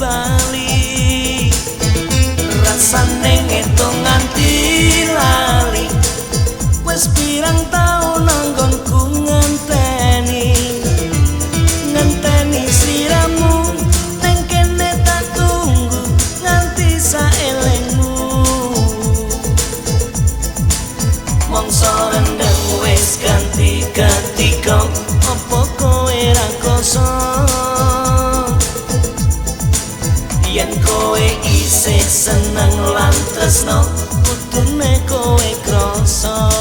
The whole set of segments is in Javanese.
bali rasane ngitung nganti lali. Wis pirang taun nanggonku ngenteni. Ngenteni siramu neng kene tak tunggu nganti saelengmu mongso rendeng wis ganti ganti kok opo kowe ra yen kowe isih seneng lan tresno kudune kowe krasa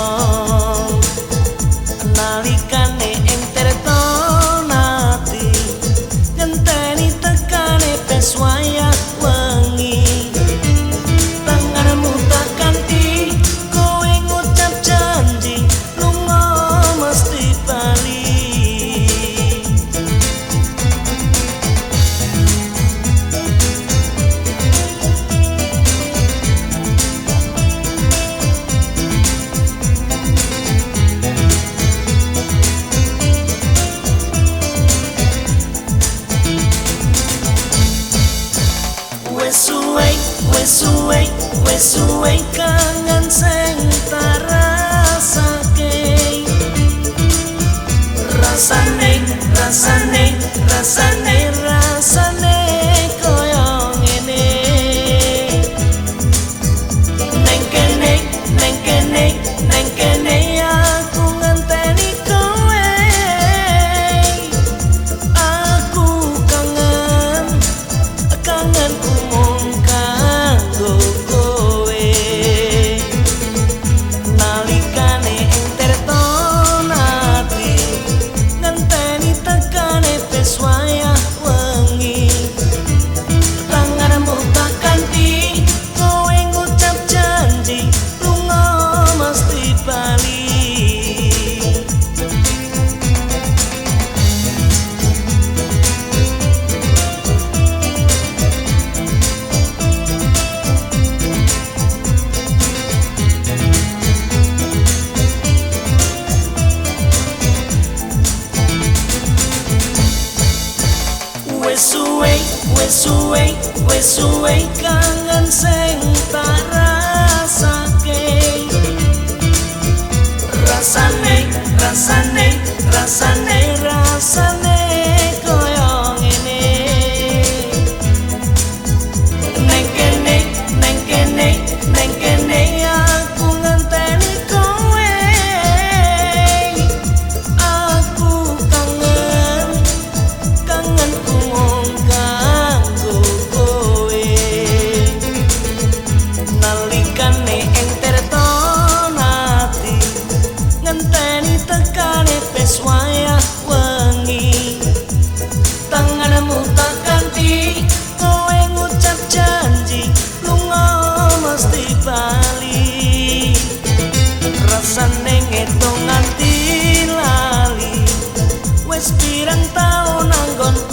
suwe, wes suwe, wes suwe kangen sing tarasake. Rasane, rasane, rasane, rasane Wes suwe, wes suwe, wes suwe kangen sing tak tekane peswaya wengi. Tanganmu tak ganti kowe ngucap janji lunga mesti bali. Rasane ngitung nganti lali wis pirang taun anggonku